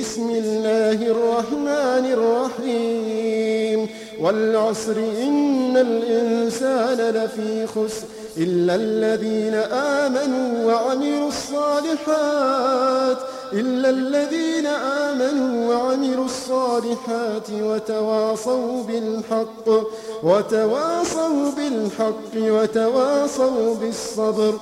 بسم الله الرحمن الرحيم. والعسر إن الإنسان لفي خسر إلا الذين آمنوا وعملوا الصالحات إلا الذين آمنوا وعملوا الصالحات وتواصوا بالحق وتواصوا بالحق وتواصوا بالصبر.